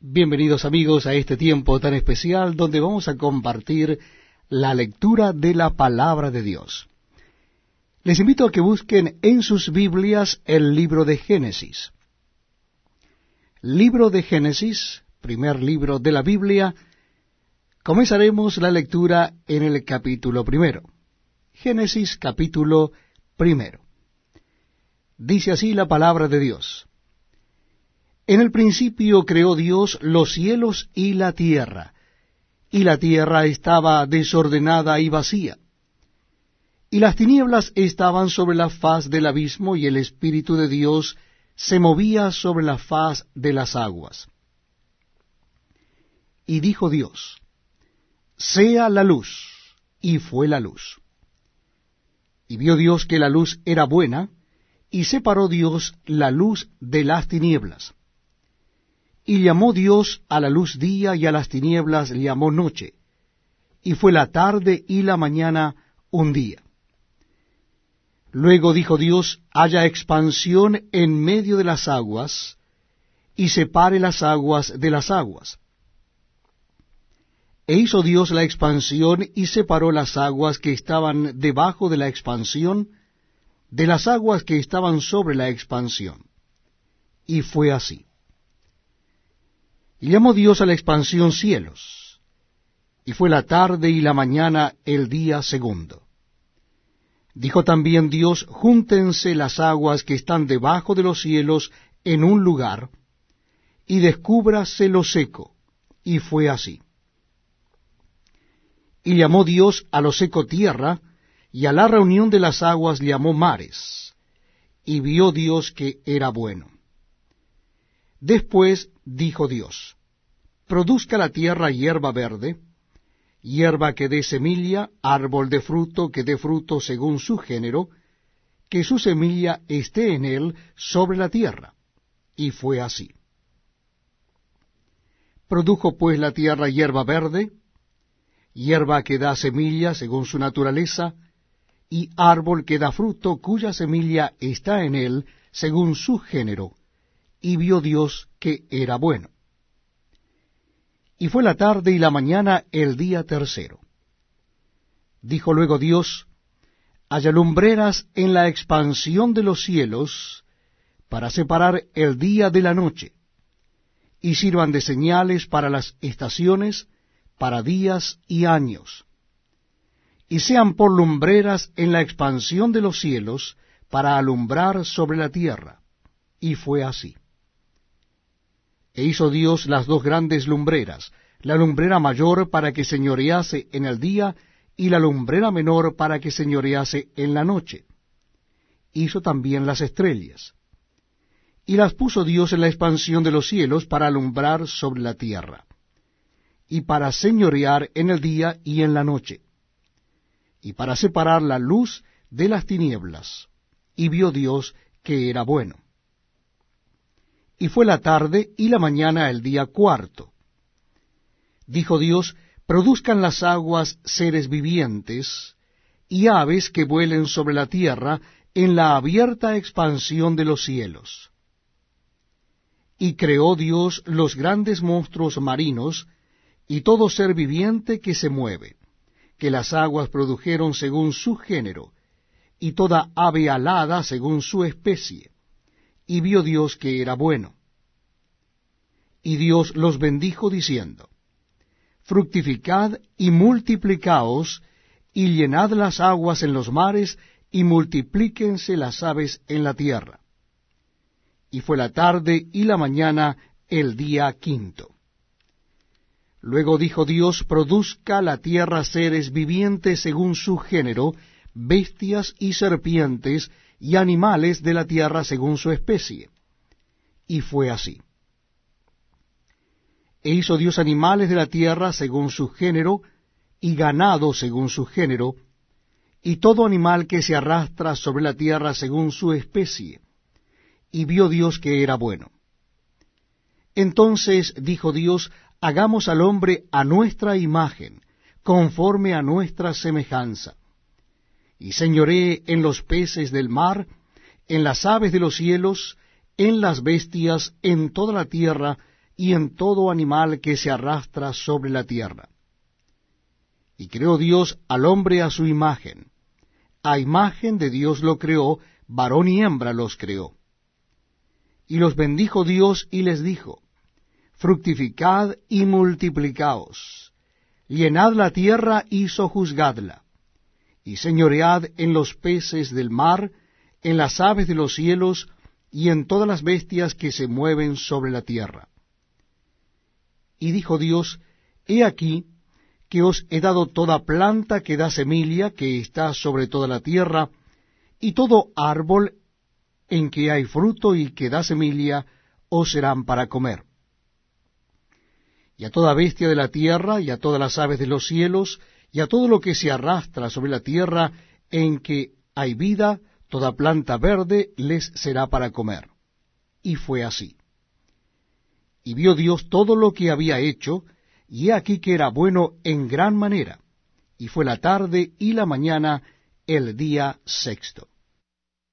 Bienvenidos amigos a este tiempo tan especial donde vamos a compartir la lectura de la palabra de Dios. Les invito a que busquen en sus Biblias el libro de Génesis. Libro de Génesis, primer libro de la Biblia, comenzaremos la lectura en el capítulo primero. Génesis capítulo primero. Dice así la palabra de Dios. En el principio creó Dios los cielos y la tierra, y la tierra estaba desordenada y vacía. Y las tinieblas estaban sobre la faz del abismo, y el Espíritu de Dios se movía sobre la faz de las aguas. Y dijo Dios, sea la luz, y fue la luz. Y vio Dios que la luz era buena, y separó Dios la luz de las tinieblas. Y llamó Dios a la luz día y a las tinieblas llamó noche. Y fue la tarde y la mañana un día. Luego dijo Dios, haya expansión en medio de las aguas, y separe las aguas de las aguas. E hizo Dios la expansión y separó las aguas que estaban debajo de la expansión de las aguas que estaban sobre la expansión. Y fue así. Y llamó Dios a la expansión cielos, y fue la tarde y la mañana el día segundo. Dijo también Dios, júntense las aguas que están debajo de los cielos en un lugar, y descúbrase lo seco, y fue así. Y llamó Dios a lo seco tierra, y a la reunión de las aguas llamó mares, y vio Dios que era bueno. Después dijo Dios, produzca la tierra hierba verde, hierba que dé semilla, árbol de fruto que dé fruto según su género, que su semilla esté en él sobre la tierra. Y fue así. Produjo pues la tierra hierba verde, hierba que da semilla según su naturaleza, y árbol que da fruto cuya semilla está en él según su género, y vio Dios que era bueno. Y fue la tarde y la mañana el día tercero. Dijo luego Dios, haya lumbreras en la expansión de los cielos para separar el día de la noche, y sirvan de señales para las estaciones, para días y años, y sean por lumbreras en la expansión de los cielos para alumbrar sobre la tierra. Y fue así. E hizo Dios las dos grandes lumbreras, la lumbrera mayor para que señorease en el día, y la lumbrera menor para que señorease en la noche. Hizo también las estrellas. Y las puso Dios en la expansión de los cielos para alumbrar sobre la tierra, y para señorear en el día y en la noche, y para separar la luz de las tinieblas. Y vio Dios que era bueno. Y fue la tarde y la mañana el día cuarto. Dijo Dios, produzcan las aguas seres vivientes, y aves que vuelen sobre la tierra en la abierta expansión de los cielos. Y creó Dios los grandes monstruos marinos, y todo ser viviente que se mueve, que las aguas produjeron según su género, y toda ave alada según su especie y vio Dios que era bueno. Y Dios los bendijo diciendo, Fructificad y multiplicaos, y llenad las aguas en los mares, y multiplíquense las aves en la tierra. Y fue la tarde y la mañana el día quinto. Luego dijo Dios, produzca la tierra seres vivientes según su género, bestias y serpientes, y animales de la tierra según su especie. Y fue así. E hizo Dios animales de la tierra según su género, y ganado según su género, y todo animal que se arrastra sobre la tierra según su especie. Y vio Dios que era bueno. Entonces dijo Dios, hagamos al hombre a nuestra imagen, conforme a nuestra semejanza y señoree en los peces del mar, en las aves de los cielos, en las bestias, en toda la tierra, y en todo animal que se arrastra sobre la tierra. Y creó Dios al hombre a su imagen. A imagen de Dios lo creó, varón y hembra los creó. Y los bendijo Dios y les dijo, Fructificad y multiplicaos, llenad la tierra y sojuzgadla, y señoread en los peces del mar, en las aves de los cielos, y en todas las bestias que se mueven sobre la tierra. Y dijo Dios, He aquí que os he dado toda planta que da semilla, que está sobre toda la tierra, y todo árbol en que hay fruto y que da semilla, os serán para comer. Y a toda bestia de la tierra, y a todas las aves de los cielos, y a todo lo que se arrastra sobre la tierra, en que hay vida, toda planta verde les será para comer. Y fue así. Y vio Dios todo lo que había hecho, y he aquí que era bueno en gran manera. Y fue la tarde y la mañana el día sexto.